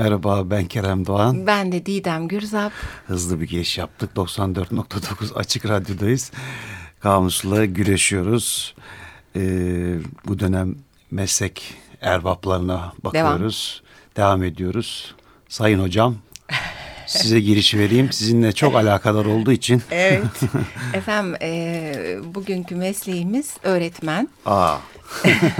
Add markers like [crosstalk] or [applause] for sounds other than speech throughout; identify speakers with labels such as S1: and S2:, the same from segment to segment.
S1: Merhaba ben Kerem Doğan.
S2: Ben de Didem Gürzap.
S1: Hızlı bir giriş yaptık. 94.9 Açık Radyo'dayız. Kamusla güreşiyoruz. Ee, bu dönem meslek erbaplarına bakıyoruz. Devam. Devam ediyoruz. Sayın hocam size giriş vereyim. Sizinle çok alakadar olduğu için. [laughs]
S2: Evet. Efendim e, bugünkü mesleğimiz öğretmen.
S1: Aa.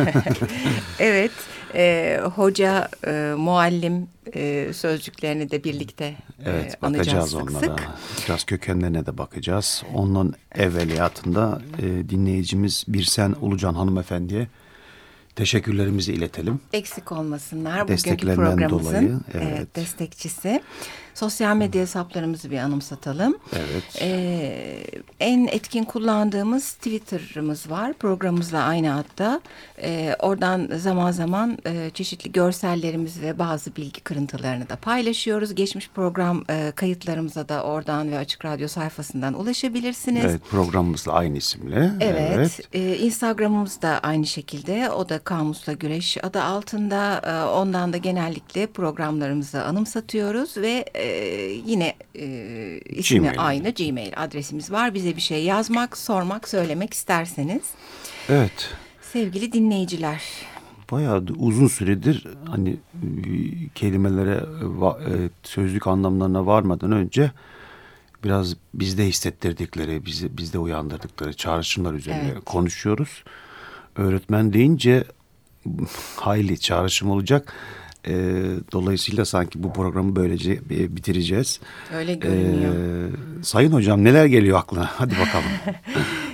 S1: [laughs]
S2: evet. E, hoca, e, muallim e, sözcüklerini de birlikte
S1: evet,
S2: e,
S1: bakacağız onlara.
S2: sık.
S1: Biraz kökenlerine de bakacağız. Onun evveliyatında e, dinleyicimiz Birsen Ulucan hanımefendiye teşekkürlerimizi iletelim.
S2: Eksik olmasınlar. Bugünkü programımızın
S1: dolayı,
S2: evet.
S1: evet.
S2: destekçisi. Sosyal medya hesaplarımızı bir anımsatalım.
S1: Evet.
S2: Ee, en etkin kullandığımız Twitter'ımız var. Programımızla aynı adda. Ee, oradan zaman zaman e, çeşitli görsellerimizi ve bazı bilgi kırıntılarını da paylaşıyoruz. Geçmiş program e, kayıtlarımıza da oradan ve Açık Radyo sayfasından ulaşabilirsiniz.
S1: Evet programımızla aynı isimle.
S2: Evet.
S1: evet.
S2: E, Instagram'ımız da aynı şekilde. O da Kamusla Güreş adı altında. E, ondan da genellikle programlarımızı anımsatıyoruz ve e, yine e, ismi
S1: Gmail.
S2: aynı Gmail adresimiz var. Bize bir şey yazmak, sormak, söylemek isterseniz.
S1: Evet.
S2: Sevgili dinleyiciler.
S1: Bayağı uzun süredir hani kelimelere e, sözlük anlamlarına varmadan önce biraz bizde hissettirdikleri, bizi bizde uyandırdıkları çağrışımlar üzerine
S2: Evet.
S1: konuşuyoruz. Öğretmen deyince [laughs] hayli çağrışım olacak. E, dolayısıyla sanki bu programı böylece e, bitireceğiz.
S2: Öyle görünüyor.
S1: E, sayın hocam neler geliyor aklına? [laughs] Hadi bakalım. [laughs]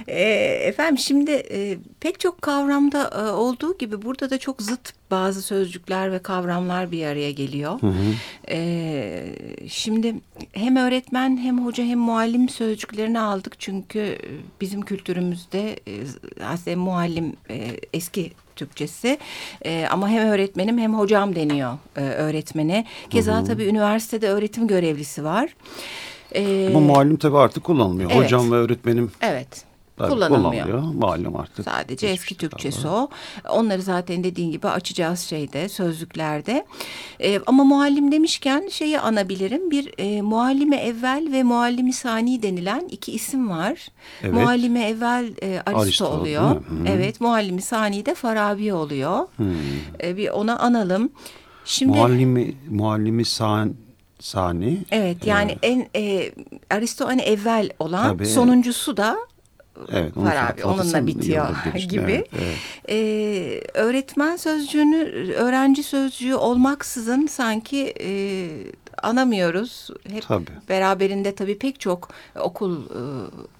S2: E, efendim şimdi e, pek çok kavramda e, olduğu gibi burada da çok zıt bazı sözcükler ve kavramlar bir araya geliyor. E, şimdi hem öğretmen hem hoca hem muallim sözcüklerini aldık çünkü e, bizim kültürümüzde e, aslında muallim e, eski Türkçesi E, ama hem öğretmenim hem hocam deniyor e, öğretmene. Keza tabii üniversitede öğretim görevlisi var. E,
S1: Ama muallim tabii artık kullanılmıyor.
S2: Evet.
S1: Hocam ve öğretmenim
S2: Evet.
S1: Tabii
S2: Kullanılmıyor.
S1: Muallim artık.
S2: Sadece eski Türkçesi
S1: galiba.
S2: o. Onları zaten dediğin gibi açacağız şeyde, sözlüklerde. Ee, ama muallim demişken şeyi anabilirim. Bir e, muallime evvel ve muallimi sani denilen iki isim var.
S1: Evet.
S2: Muallime evvel e, Aristo,
S1: Aristo,
S2: oluyor.
S1: Hı.
S2: Evet, muallimi sani de Farabi oluyor. E, bir ona analım. Şimdi
S1: Muallimi, muallimi san, sani.
S2: evet yani en e, Aristo hani evvel olan
S1: Tabii.
S2: sonuncusu da
S1: Evet, onu
S2: Farabi onunla bitiyor gibi.
S1: Evet, evet.
S2: Ee, öğretmen sözcüğünü öğrenci sözcüğü olmaksızın sanki e, anamıyoruz. Hep
S1: Tabii.
S2: beraberinde tabii pek çok okul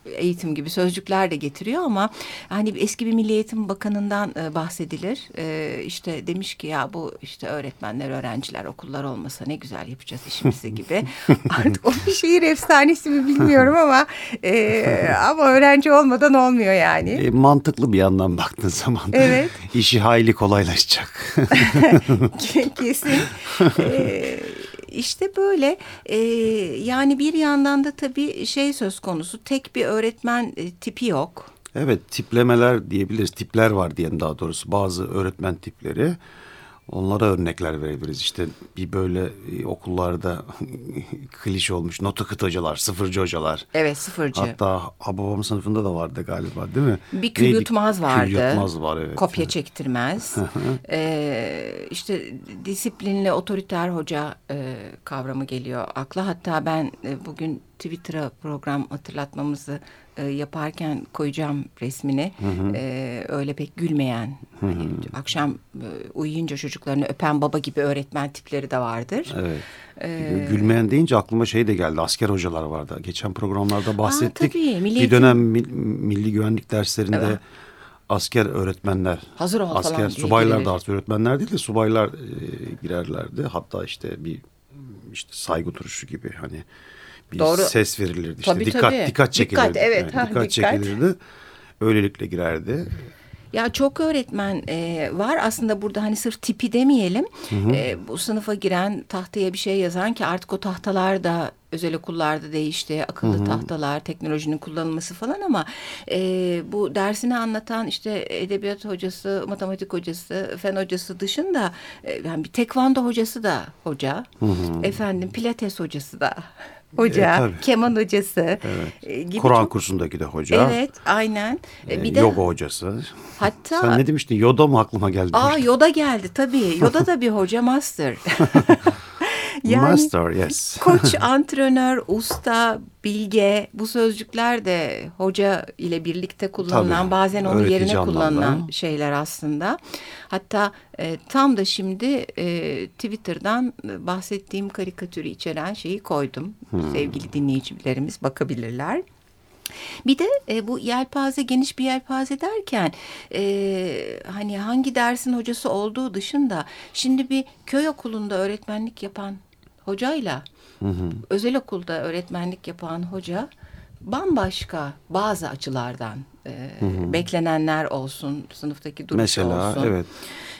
S2: e, eğitim gibi sözcükler de getiriyor ama hani eski bir Milli Eğitim Bakanı'ndan e, bahsedilir. E, işte demiş ki ya bu işte öğretmenler, öğrenciler, okullar olmasa ne güzel yapacağız işimizi gibi. [laughs] Artık o bir şehir efsanesi mi bilmiyorum ama e, ama öğrenci olmadan olmuyor yani.
S1: E, mantıklı bir yandan baktığın zaman
S2: Evet. [laughs]
S1: işi hayli kolaylaşacak. [laughs]
S2: Kesin. Ee, işte böyle Ee, yani bir yandan da tabii şey söz konusu tek bir öğretmen e, tipi yok.
S1: evet tiplemeler diyebiliriz. Tipler var diyelim daha doğrusu. Bazı öğretmen tipleri. Onlara örnekler verebiliriz. İşte bir böyle e, okullarda [laughs] klişe olmuş notu kıt hocalar, sıfırcı hocalar.
S2: Evet sıfırcı.
S1: Hatta Hababam sınıfında da vardı galiba değil mi?
S2: bir kül
S1: Neydi?
S2: yutmaz vardı.
S1: Kül yutmaz var evet.
S2: Kopya çektirmez. ee, işte disiplinli otoriter hoca e, kavramı geliyor akla. Hatta ben e, bugün Twitter'a program hatırlatmamızı e, yaparken koyacağım resmini. E, öyle pek gülmeyen, hani akşam e, uyuyunca çocuklarını öpen baba gibi öğretmen tipleri de vardır.
S1: Evet.
S2: Ee,
S1: Gülmeyen deyince aklıma şey de geldi. Asker hocalar vardı. Geçen programlarda bahsettik.
S2: tabii, Milli
S1: bir dönem mil- milli güvenlik derslerinde
S2: Evet.
S1: asker öğretmenler,
S2: Hazır ol falan
S1: asker
S2: diye
S1: subaylar da artık öğretmenler değil de subaylar e, girerlerdi. Hatta işte bir işte saygı duruşu gibi hani bir
S2: Doğru.
S1: ses verilirdi. İşte
S2: Tabii,
S1: dikkat
S2: tabii.
S1: dikkat çekilirdi.
S2: Dikkat, evet, ha,
S1: dikkat
S2: dikkat.
S1: çekilirdi. Öylelikle girerdi.
S2: Ya çok öğretmen e, var aslında burada hani sırf tipi demeyelim. Hı hı. E, bu sınıfa giren tahtaya bir şey yazan ki artık o tahtalar da özel okullarda değişti. Akıllı hı hı. tahtalar, teknolojinin kullanılması falan ama e, bu dersini anlatan işte edebiyat hocası, matematik hocası, fen hocası dışında e, yani bir tekvando hocası da hoca. Hı hı. Efendim pilates hocası da hoca, e, keman hocası
S1: evet. E, gibi Kur'an çok... kursundaki de hoca.
S2: Evet, aynen.
S1: E, bir de yoga hocası. Hatta Sen ne demiştin? Yoda mı aklıma geldi?
S2: Aa Yoda geldi tabii. Yoda da bir hoca master. [laughs]
S1: Yani Master, yes. [laughs]
S2: koç, [laughs] antrenör, usta, bilge bu sözcükler de hoca ile birlikte kullanılan Tabii, bazen onun yerine kullanılan anlamda. şeyler aslında. Hatta e, tam da şimdi e, Twitter'dan bahsettiğim karikatürü içeren şeyi koydum. Hmm. Sevgili dinleyicilerimiz bakabilirler. Bir de e, bu yelpaze geniş bir yelpaze derken e, hani hangi dersin hocası olduğu dışında şimdi bir köy okulunda öğretmenlik yapan hocayla hı hı. özel okulda öğretmenlik yapan hoca bambaşka bazı açılardan e, hı hı. beklenenler olsun, sınıftaki duruş Mesela, olsun. evet.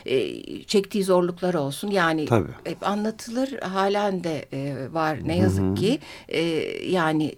S2: E, çektiği zorluklar olsun. Yani Tabii. hep anlatılır halen de e, var ne yazık hı hı. ki. E, yani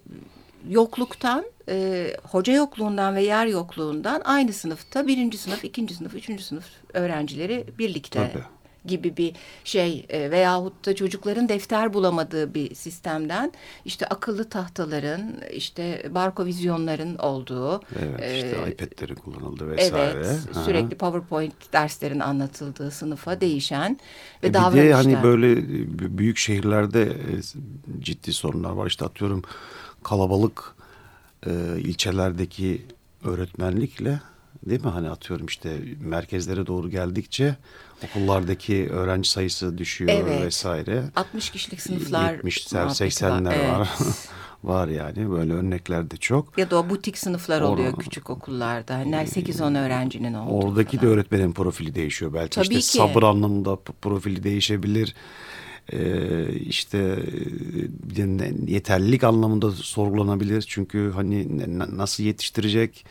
S2: yokluktan, e, hoca yokluğundan ve yer yokluğundan aynı sınıfta birinci sınıf, ikinci sınıf, üçüncü sınıf öğrencileri birlikte Tabii gibi bir şey e, veyahut da çocukların defter bulamadığı bir sistemden işte akıllı tahtaların işte barkovizyonların olduğu
S1: evet e, işte iPad'lerin kullanıldığı vesaire.
S2: Evet Aha. sürekli PowerPoint derslerin anlatıldığı sınıfa değişen ve
S1: e davranışlar. Bir de hani böyle büyük şehirlerde e, ciddi sorunlar var işte atıyorum kalabalık e, ilçelerdeki öğretmenlikle değil mi hani atıyorum işte merkezlere doğru geldikçe okullardaki öğrenci sayısı düşüyor evet. vesaire.
S2: 60 kişilik sınıflar
S1: 70 80'ler var. Evet. [laughs] var yani böyle örnekler de çok.
S2: Ya da o butik sınıflar oluyor Or küçük okullarda. Hani 8-10 öğrencinin olduğu.
S1: Oradaki falan. de öğretmenin profili değişiyor belki. Tabii işte ki. sabır anlamında profili değişebilir. Ee, işte yeterlilik anlamında sorgulanabilir. Çünkü hani nasıl yetiştirecek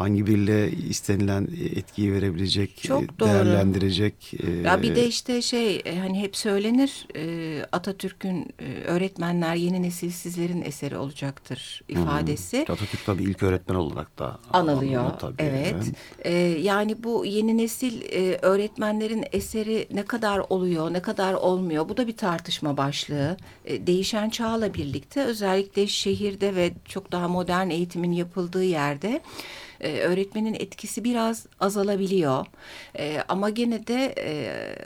S1: hangi biriyle istenilen etkiyi verebilecek, Çok doğru. değerlendirecek.
S2: E, ya bir de işte şey e, hani hep söylenir e, Atatürk'ün öğretmenler yeni nesil sizlerin eseri olacaktır ifadesi.
S1: Hmm. Atatürk tabii ilk öğretmen olarak da
S2: anılıyor. anılıyor tabii. Evet. evet. yani bu yeni nesil öğretmenlerin eseri ne kadar oluyor, ne kadar olmuyor bu da bir tartışma başlığı. değişen çağla birlikte özellikle şehirde ve çok daha modern eğitimin yapıldığı yerde e, öğretmenin etkisi biraz azalabiliyor. E, ama gene de e,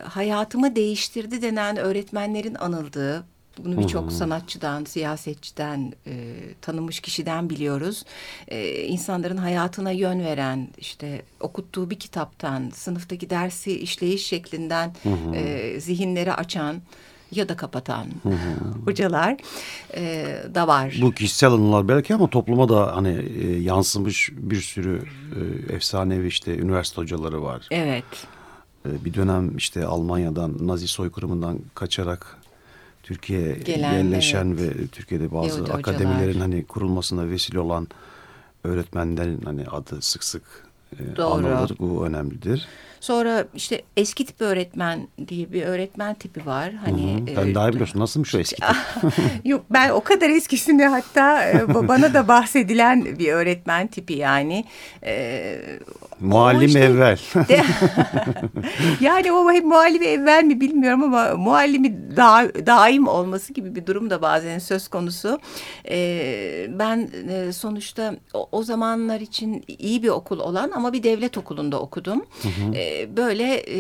S2: hayatımı değiştirdi denen öğretmenlerin anıldığı bunu birçok sanatçıdan, siyasetçiden, e, tanınmış kişiden biliyoruz. E, insanların hayatına yön veren, işte okuttuğu bir kitaptan, sınıftaki dersi işleyiş şeklinden e, zihinleri açan ya da kapatan hı hı. hocalar e, da var.
S1: Bu kişisel anılar belki ama topluma da hani e, yansımış bir sürü e, efsanevi işte üniversite hocaları var.
S2: Evet.
S1: E, bir dönem işte Almanya'dan Nazi soykırımından kaçarak Türkiye'ye yerleşen evet. ve Türkiye'de bazı Yahudi akademilerin hocalar. hani kurulmasına vesile olan öğretmenlerin hani adı sık sık e, Doğru. anılır. Bu önemlidir.
S2: Sonra işte eski tip öğretmen diye bir öğretmen tipi var. Hani
S1: Hı hı. Ben e, daha biliyorsun nasılmış şu eski tip? [laughs]
S2: Yok ben o kadar eskisini hatta e, bana da bahsedilen bir öğretmen tipi yani.
S1: E, Muallim işte, evvel. De, [laughs]
S2: yani o hep muallimi evvel mi bilmiyorum ama muallimi da, daim olması gibi bir durum da bazen söz konusu. E, ben e, sonuçta o, o zamanlar için iyi bir okul olan ama bir devlet okulunda okudum. Hı hı. E, böyle e,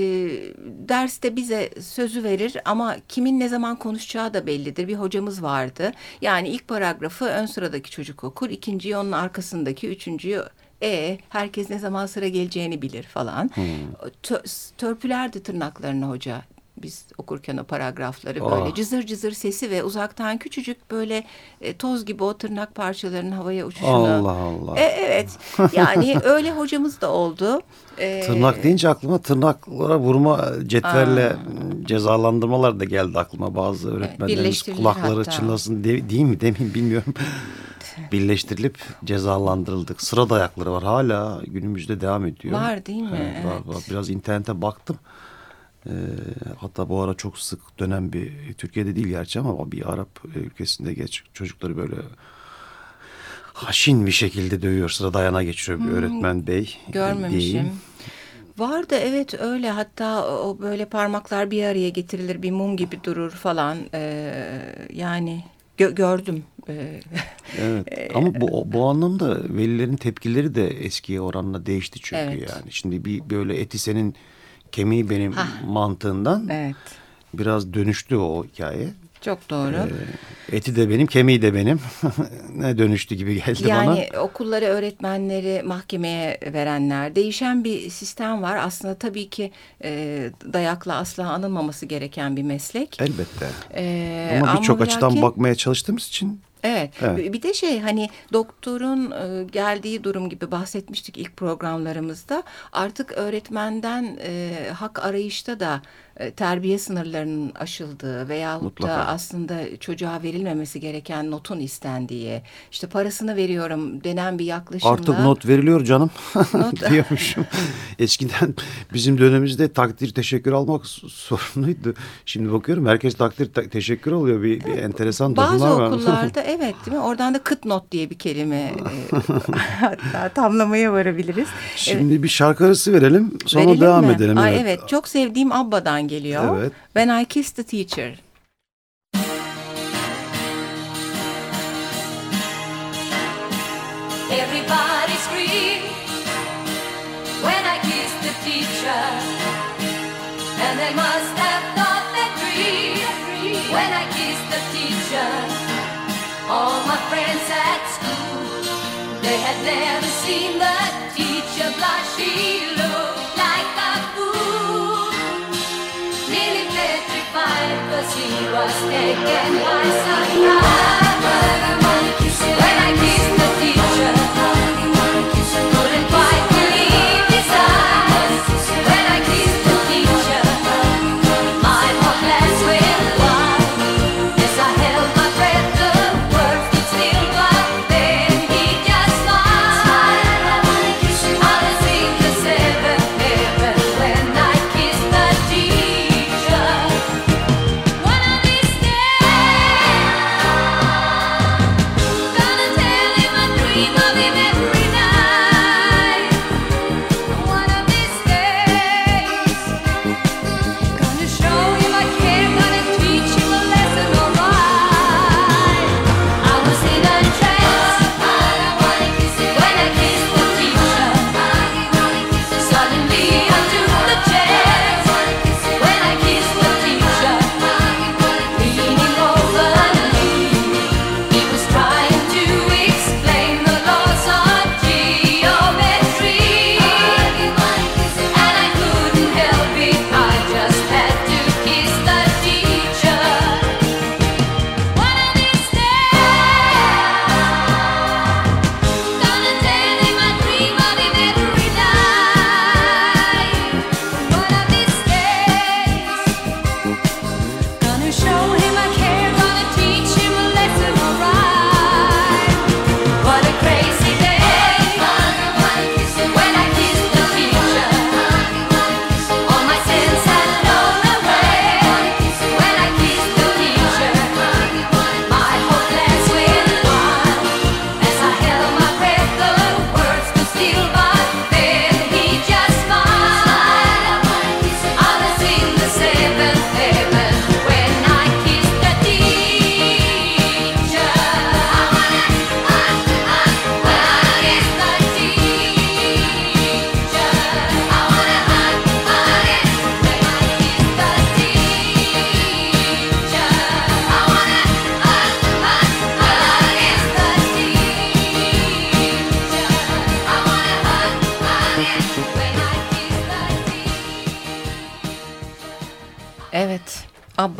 S2: derste bize sözü verir ama kimin ne zaman konuşacağı da bellidir. Bir hocamız vardı. Yani ilk paragrafı ön sıradaki çocuk okur, ikinciyi onun arkasındaki, üçüncüyü e herkes ne zaman sıra geleceğini bilir falan. Hmm. Tö, törpülerdi tırnaklarını hoca biz okurken o paragrafları böyle oh. cızır cızır sesi ve uzaktan küçücük böyle e, toz gibi o tırnak parçalarının havaya uçuşunu.
S1: Allah Allah.
S2: E, evet [laughs] yani öyle hocamız da oldu.
S1: E, Tırnak deyince aklıma tırnaklara vurma cetvelle aa. cezalandırmalar da geldi aklıma bazı öğretmenlerimiz kulakları hatta. çınlasın de, değil mi demeyeyim bilmiyorum. Birleştirilip cezalandırıldık. Sıra dayakları var hala günümüzde devam ediyor.
S2: Var değil mi?
S1: Evet, var, var. Biraz internete baktım. Ee, hatta bu ara çok sık dönen bir Türkiye'de değil gerçi ama bir Arap ülkesinde geç çocukları böyle haşin bir şekilde dövüyor. Sıra dayana geçiyor bir hmm, öğretmen bey.
S2: Görmemişim. Diyeyim. Vardı evet öyle hatta o böyle parmaklar bir araya getirilir bir mum gibi durur falan ee, yani gö gördüm. Ee,
S1: evet [laughs] ama bu, bu anlamda velilerin tepkileri de eskiye oranla değişti çünkü evet. yani. Şimdi bir böyle eti senin kemiği benim Hah. mantığından evet. biraz dönüştü o hikaye.
S2: Çok doğru.
S1: Ee, eti de benim, kemiği de benim. [laughs] ne dönüştü gibi geldi
S2: yani,
S1: bana.
S2: Yani okulları, öğretmenleri mahkemeye verenler. Değişen bir sistem var. Aslında tabii ki e, dayakla asla anılmaması gereken bir meslek.
S1: Elbette. Ee, ama birçok açıdan bakmaya çalıştığımız için
S2: Evet. evet. Bir de şey hani doktorun e, geldiği durum gibi bahsetmiştik ilk programlarımızda. Artık öğretmenden e, hak arayışta da terbiye sınırlarının aşıldığı veya da aslında çocuğa verilmemesi gereken notun istendiği, işte parasını veriyorum denen bir yaklaşımla.
S1: Artık not veriliyor canım not... [laughs] diyormuşum. Eskiden bizim dönemimizde takdir teşekkür almak sorunluydu. Şimdi bakıyorum herkes takdir te teşekkür alıyor. Bir, bir enteresan
S2: Bazı okullarda [laughs] evet değil mi? Oradan da kıt not diye bir kelime e, [laughs] hatta tamlamaya varabiliriz.
S1: Şimdi evet. bir şarkı arası verelim sonra verelim devam mi? edelim.
S2: Ay, evet. evet çok sevdiğim Abba'dan geliyor. Evet. When I Kissed the Teacher. Everybody scream when I kissed the teacher, and they must have thought that dream when I kissed the teacher. All my friends at school, they had never seen the taken by surprise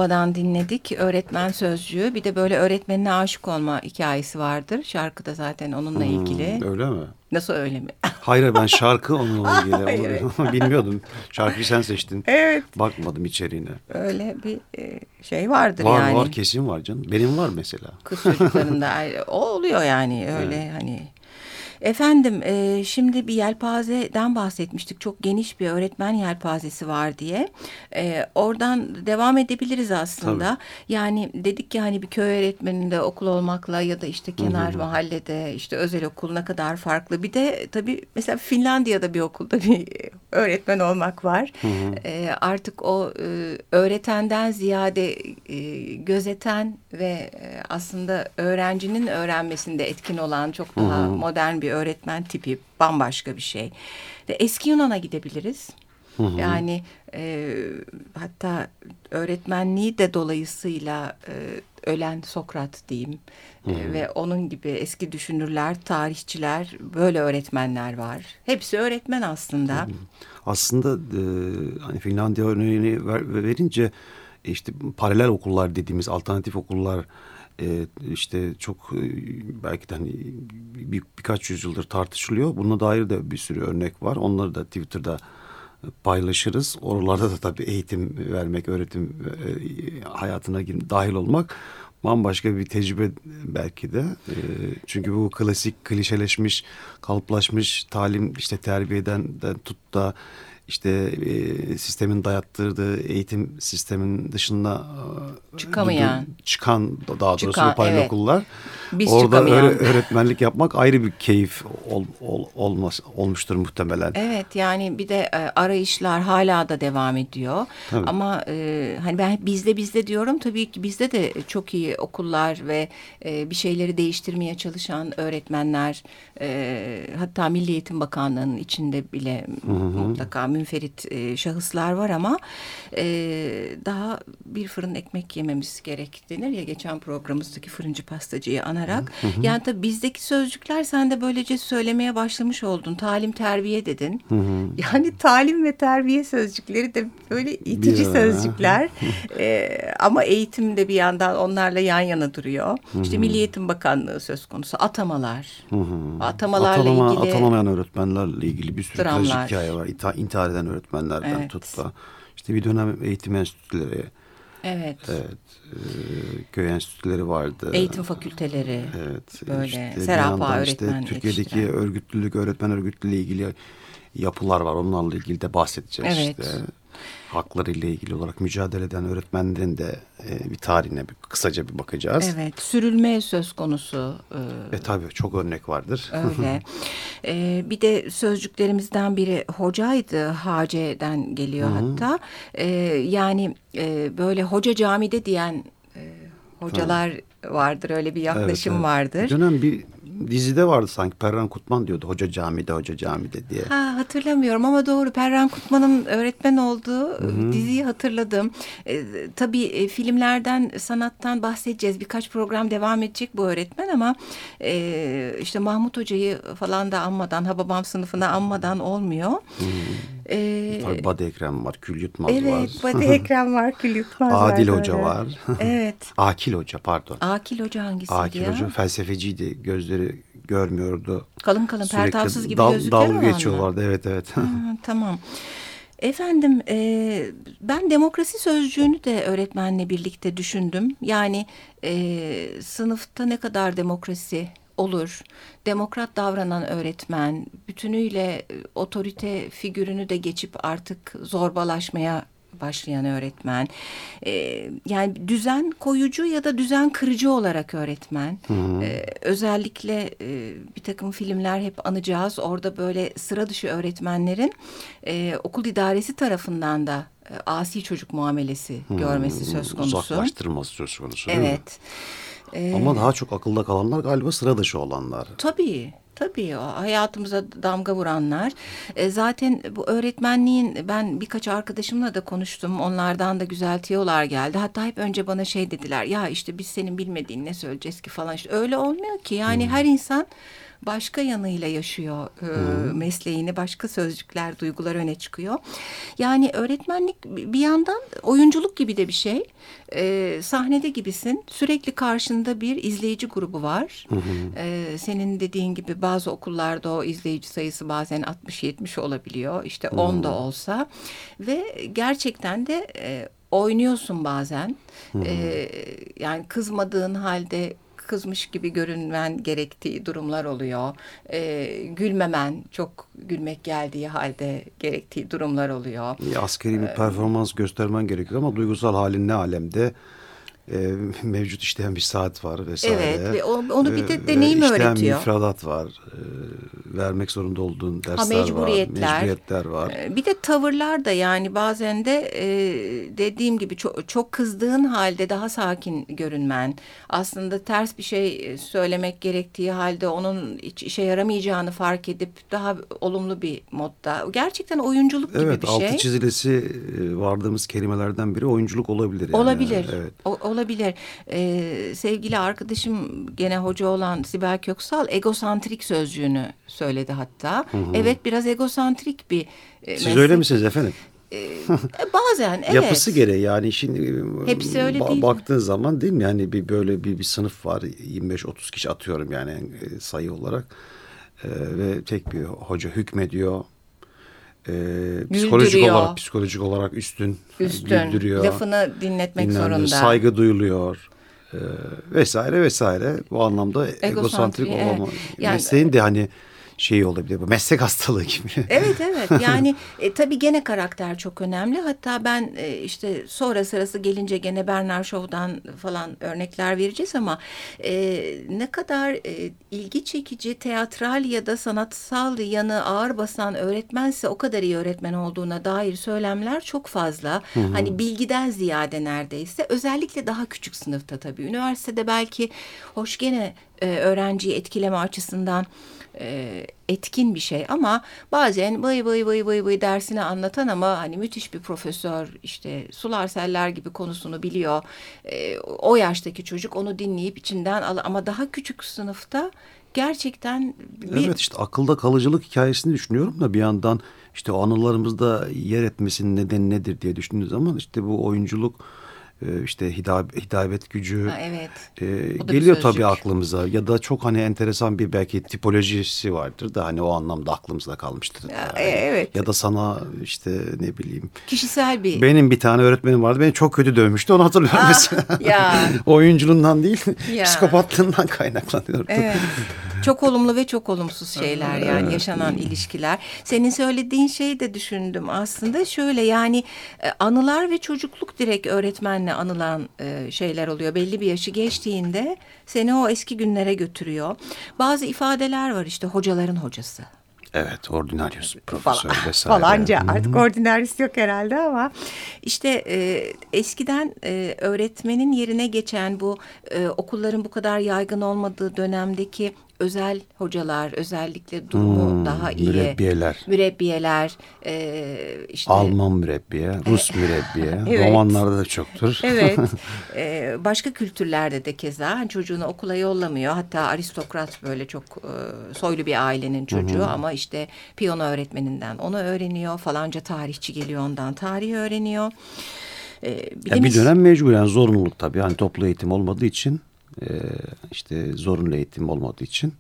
S2: Abba'dan dinledik. Öğretmen sözcüğü. Bir de böyle öğretmenine aşık olma hikayesi vardır. Şarkıda zaten onunla ilgili.
S1: Hmm, öyle mi?
S2: Nasıl öyle mi? [laughs]
S1: Hayır ben şarkı onunla [laughs] ilgili.
S2: Hayır.
S1: Onu [laughs] Bilmiyordum. Şarkıyı sen seçtin.
S2: Evet.
S1: Bakmadım içeriğine.
S2: Öyle bir e, şey vardır
S1: var,
S2: yani.
S1: Var var kesin var canım. Benim var mesela.
S2: Kız çocuklarında o oluyor yani öyle evet. hani Efendim e, şimdi bir yelpazeden bahsetmiştik. Çok geniş bir öğretmen yelpazesi var diye. E, oradan devam edebiliriz aslında. Tabii. Yani dedik ki hani bir köy öğretmeninde okul olmakla ya da işte kenar Hı-hı. mahallede işte özel okul ne kadar farklı. Bir de tabii mesela Finlandiya'da bir okulda bir öğretmen olmak var. E, artık o e, öğretenden ziyade e, gözeten ve e, aslında öğrencinin öğrenmesinde etkin olan çok daha Hı-hı. modern bir öğretmen tipi bambaşka bir şey. Ve eski Yunan'a gidebiliriz. Hı hı. Yani e, hatta öğretmenliği de dolayısıyla e, ölen Sokrat diyeyim E, ve onun gibi eski düşünürler, tarihçiler böyle öğretmenler var. Hepsi öğretmen aslında.
S1: Aslında e, hani Finlandiya örneğini ver, verince işte paralel okullar dediğimiz alternatif okullar e, işte çok e, belki de hani bir, birkaç yüzyıldır tartışılıyor. Buna dair de bir sürü örnek var. Onları da Twitter'da paylaşırız. Oralarda da tabii eğitim vermek, öğretim e, hayatına dahil olmak bambaşka bir tecrübe belki de. E, çünkü bu klasik, klişeleşmiş, kalıplaşmış talim işte terbiyeden tut da işte e, sistemin dayattırdığı eğitim sistemin dışında
S2: e, çıkamayan
S1: çıkan daha doğrusu çıkan, paralel evet. okullar Biz orada öyle öğretmenlik yapmak ayrı bir keyif ol, ol, olmaz olmuştur muhtemelen.
S2: Evet yani bir de e, arayışlar hala da devam ediyor. Tabii. Ama e, hani ben bizde bizde diyorum tabii ki bizde de çok iyi okullar ve e, bir şeyleri değiştirmeye çalışan öğretmenler e, hatta Milli Eğitim Bakanlığı'nın içinde bile hı hı. mutlaka münferit e, şahıslar var ama e, daha bir fırın ekmek yememiz gerek denir ya geçen programımızdaki fırıncı pastacıyı anarak. Hı hı. Yani tabii bizdeki sözcükler sen de böylece söylemeye başlamış oldun. Talim terbiye dedin. Hı hı. Yani talim ve terbiye sözcükleri de böyle itici bir sözcükler. e, ama eğitim de bir yandan onlarla yan yana duruyor. Hı hı. İşte Milli Eğitim Bakanlığı söz konusu atamalar. Hı hı. Atamalarla Atalama, ilgili.
S1: Atanamayan öğretmenlerle ilgili bir sürü trajik hikaye var. İntihar eden öğretmenlerden evet. tut da işte bir dönem eğitim enstitüleri
S2: Evet.
S1: Evet. E, köy enstitüleri vardı.
S2: Eğitim fakülteleri. Evet. Böyle işte Serapa öğretmen işte
S1: Türkiye'deki yetiştiren. örgütlülük, öğretmen örgütlülüğü ilgili yapılar var. Onlarla ilgili de bahsedeceğiz evet. işte hakları ile ilgili olarak mücadele eden öğretmenlerin de e, bir tarihine bir, kısaca bir bakacağız.
S2: Evet, sürülme söz konusu.
S1: E, e tabii çok örnek vardır.
S2: Öyle. [laughs] e, bir de sözcüklerimizden biri hocaydı, haceden geliyor Hı -hı. hatta. E, yani e, böyle hoca camide diyen e, hocalar Hı. vardır, öyle bir yaklaşım evet, evet. vardır.
S1: Dönem bir dizide vardı sanki Perran Kutman diyordu hoca camide hoca camide diye.
S2: Ha hatırlamıyorum ama doğru Perran Kutman'ın öğretmen olduğu Hı-hı. diziyi hatırladım. E, tabii e, filmlerden sanattan bahsedeceğiz birkaç program devam edecek bu öğretmen ama e, işte Mahmut Hoca'yı falan da anmadan Hababam sınıfına anmadan olmuyor. Hı-hı.
S1: Ee, Tabii Badi Ekrem var, Kül Yutmaz
S2: evet,
S1: var.
S2: Evet, Badi Ekrem var, Kül Yutmaz
S1: var. Adil Hoca var.
S2: evet. [laughs]
S1: Akil Hoca pardon.
S2: Akil Hoca hangisiydi
S1: Akil
S2: ya?
S1: Hoca felsefeciydi, gözleri görmüyordu.
S2: Kalın kalın, pertavsız gibi dal, gözlükler
S1: Dalga geçiyorlardı, evet evet.
S2: Ha, [laughs] tamam. Efendim e, ben demokrasi sözcüğünü de öğretmenle birlikte düşündüm. Yani e, sınıfta ne kadar demokrasi olur. Demokrat davranan öğretmen bütünüyle e, otorite figürünü de geçip artık zorbalaşmaya başlayan öğretmen. Ee, yani düzen koyucu ya da düzen kırıcı olarak öğretmen. Hı hı. Ee, özellikle e, bir takım filmler hep anacağız. Orada böyle sıra dışı öğretmenlerin e, okul idaresi tarafından da e, asi çocuk muamelesi hmm, görmesi söz konusu.
S1: Uzaklaştırılması söz konusu.
S2: Evet.
S1: Ee, Ama daha çok akılda kalanlar galiba sıra dışı olanlar.
S2: Tabii. Tabii hayatımıza damga vuranlar. E, zaten bu öğretmenliğin ben birkaç arkadaşımla da konuştum. Onlardan da güzel tiyolar geldi. Hatta hep önce bana şey dediler. Ya işte biz senin bilmediğin ne söyleyeceğiz ki falan. İşte öyle olmuyor ki. Yani hmm. her insan başka yanıyla yaşıyor e, hmm. mesleğini. Başka sözcükler, duygular öne çıkıyor. Yani öğretmenlik bir yandan oyunculuk gibi de bir şey. E, sahnede gibisin. Sürekli karşında bir izleyici grubu var. Hı E, senin dediğin gibi bazı okullarda o izleyici sayısı bazen 60-70 olabiliyor. İşte 10 da olsa. Ve gerçekten de... E, oynuyorsun bazen. E, yani kızmadığın halde kızmış gibi görünmen gerektiği durumlar oluyor. E, gülmemen, çok gülmek geldiği halde gerektiği durumlar oluyor.
S1: Askeri bir performans göstermen gerekiyor ama duygusal halin ne alemde? E, [laughs] mevcut işleyen bir saat var vesaire.
S2: Evet ve onu bir de e, deneyim
S1: e,
S2: öğretiyor.
S1: müfredat var. E, vermek zorunda olduğun dersler ha,
S2: mecburiyetler,
S1: var. Mecburiyetler var.
S2: E, bir de tavırlar da yani bazen de e, dediğim gibi çok, çok kızdığın halde daha sakin görünmen. Aslında ters bir şey söylemek gerektiği halde onun hiç işe yaramayacağını fark edip daha olumlu bir modda. Gerçekten oyunculuk gibi
S1: evet,
S2: bir şey.
S1: Evet altı çizilesi vardığımız kelimelerden biri oyunculuk olabilir. Yani.
S2: Olabilir. Evet. O, olabilir. Ee, sevgili arkadaşım gene hoca olan Sibel Köksal egosantrik sözcüğünü söyledi hatta. Hı hı. Evet biraz egosantrik bir
S1: e, Siz meslek. öyle misiniz efendim?
S2: Ee, bazen evet.
S1: Yapısı gereği yani şimdi
S2: e, Hepsi öyle ba- değil
S1: baktığın mi? zaman değil mi yani bir böyle bir, bir sınıf var 25-30 kişi atıyorum yani e, sayı olarak ee, ve tek bir hoca hükmediyor e, psikolojik olarak psikolojik olarak üstün,
S2: üstün güldürüyor. Lafını dinletmek zorunda.
S1: Saygı duyuluyor. E, vesaire vesaire. Bu anlamda egosantrik, egosantrik olma. Evet. Yani, mesleğin de hani şey olabilir. Bu meslek hastalığı gibi. [laughs]
S2: Evet evet yani e, tabii gene karakter çok önemli. Hatta ben e, işte sonra sırası gelince gene Bernard Shaw'dan falan örnekler vereceğiz ama e, ne kadar e, ilgi çekici teatral ya da sanatsal yanı ağır basan öğretmense o kadar iyi öğretmen olduğuna dair söylemler çok fazla. Hı hı. Hani bilgiden ziyade neredeyse özellikle daha küçük sınıfta tabii. Üniversitede belki hoş gene e, öğrenciyi etkileme açısından e, etkin bir şey ama bazen vay vay vay vay vay dersini anlatan ama hani müthiş bir profesör işte sular seller gibi konusunu biliyor. E, o yaştaki çocuk onu dinleyip içinden al ama daha küçük sınıfta gerçekten
S1: bir... Evet işte akılda kalıcılık hikayesini düşünüyorum da bir yandan işte o anılarımızda yer etmesinin nedeni nedir diye düşündüğünüz zaman işte bu oyunculuk e, işte hidayet gücü
S2: ha, evet.
S1: e, geliyor tabii aklımıza ya da çok hani enteresan bir belki tipolojisi vardır da hani o anlamda aklımızda kalmıştır. Ya,
S2: yani. evet.
S1: Ya da sana işte ne bileyim.
S2: Kişisel bir.
S1: Benim bir tane öğretmenim vardı beni çok kötü dövmüştü onu hatırlıyorum ah, mesela. Ya. [laughs] Oyunculuğundan değil ya. psikopatlığından [laughs] kaynaklanıyor.
S2: Evet. Çok olumlu ve çok olumsuz şeyler yani yaşanan ilişkiler. Senin söylediğin şeyi de düşündüm aslında şöyle yani e, anılar ve çocukluk direkt öğretmenle anılan e, şeyler oluyor. Belli bir yaşı geçtiğinde seni o eski günlere götürüyor. Bazı ifadeler var işte hocaların hocası.
S1: Evet, ordinarius, profesör
S2: Falan, [laughs]
S1: vesaire.
S2: Falanca artık ordinarius yok herhalde ama işte e, eskiden e, öğretmenin yerine geçen bu e, okulların bu kadar yaygın olmadığı dönemdeki özel hocalar özellikle durumu hmm, daha iyi.
S1: Mürebbiyeler.
S2: Mürebbiyeler. E, işte,
S1: Alman mürebbiye, Rus mürebbiye. [laughs] evet. Romanlarda da çoktur. [laughs]
S2: Evet. [laughs] e, başka kültürlerde de keza hani çocuğunu okula yollamıyor. Hatta aristokrat böyle çok e, soylu bir ailenin çocuğu hmm. ama işte piyano öğretmeninden onu öğreniyor. Falanca tarihçi geliyor ondan tarih öğreniyor.
S1: E, bir, ya bir dönem mecburen zorunluluk tabii. Hani toplu eğitim olmadığı için e, işte zorunlu eğitim olmadığı için.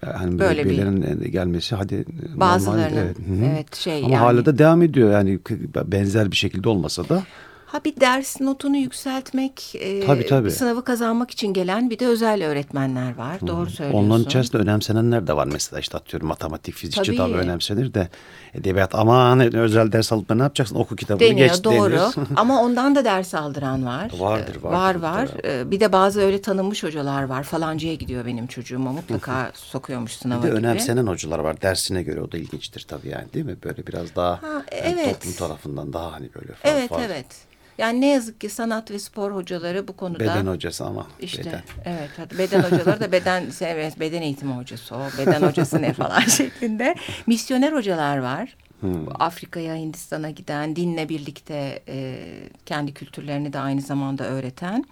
S1: Hani böyle bir gelmesi hadi
S2: bazılarının evet, evet şey
S1: ama
S2: yani.
S1: hala da devam ediyor yani benzer bir şekilde olmasa da
S2: Ha bir ders notunu yükseltmek, e, tabii, tabii. sınavı kazanmak için gelen bir de özel öğretmenler var. Hı. Doğru söylüyorsun.
S1: Onların içerisinde önemsenenler de var mesela işte atıyorum matematik, fizikçi tabii. önemsenir de edebiyat aman özel ders alıp ne yapacaksın oku kitabını Deniyor, geç
S2: doğru. [laughs] [laughs] Ama ondan da ders aldıran var.
S1: Vardır,
S2: vardır. Var var. Ee, bir de bazı öyle tanınmış hocalar var. Falancıya gidiyor benim çocuğuma mutlaka [laughs] sokuyormuş sınava
S1: Bir de
S2: gibi.
S1: önemsenen hocalar var dersine göre o da ilginçtir tabii yani değil mi? Böyle biraz daha ha, evet. yani toplum tarafından daha hani böyle fazla.
S2: Evet evet. Yani ne yazık ki sanat ve spor hocaları bu konuda.
S1: Beden hocası ama.
S2: İşte beden. evet hadi beden hocaları da beden evet, beden eğitimi hocası o beden hocası ne falan [laughs] şeklinde. Misyoner hocalar var. Hmm. Afrika'ya, Hindistan'a giden, dinle birlikte e, kendi kültürlerini de aynı zamanda öğreten.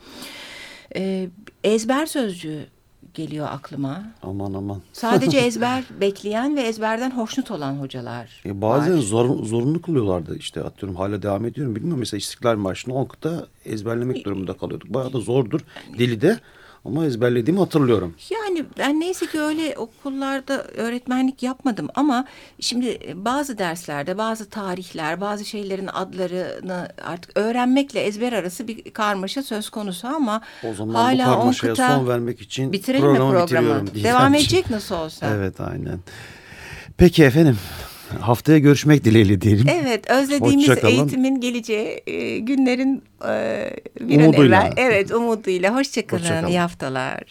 S2: E, ezber sözcüğü geliyor aklıma.
S1: Aman aman.
S2: Sadece [laughs] ezber bekleyen ve ezberden hoşnut olan hocalar
S1: e Bazen var. zor, zorunlu kılıyorlardı işte atıyorum hala devam ediyorum bilmiyorum. Mesela İstiklal Marşı'nı Onkut'ta ezberlemek durumunda kalıyorduk. Bayağı da zordur dili de. Ama ezberlediğimi hatırlıyorum.
S2: Yani ben neyse ki öyle okullarda öğretmenlik yapmadım ama şimdi bazı derslerde bazı tarihler, bazı şeylerin adlarını artık öğrenmekle ezber arası bir karmaşa söz konusu ama
S1: o zaman
S2: hala
S1: bu karmaşaya
S2: kıta...
S1: son vermek için
S2: bitirelim
S1: programı,
S2: mi programı? Devam [laughs] edecek nasıl olsa.
S1: Evet aynen. Peki efendim haftaya görüşmek dileğiyle diyelim.
S2: Evet özlediğimiz eğitimin geleceği e, günlerin e, bir umuduyla. evvel. Evet umuduyla. Hoşçakalın. Hoşça İyi haftalar.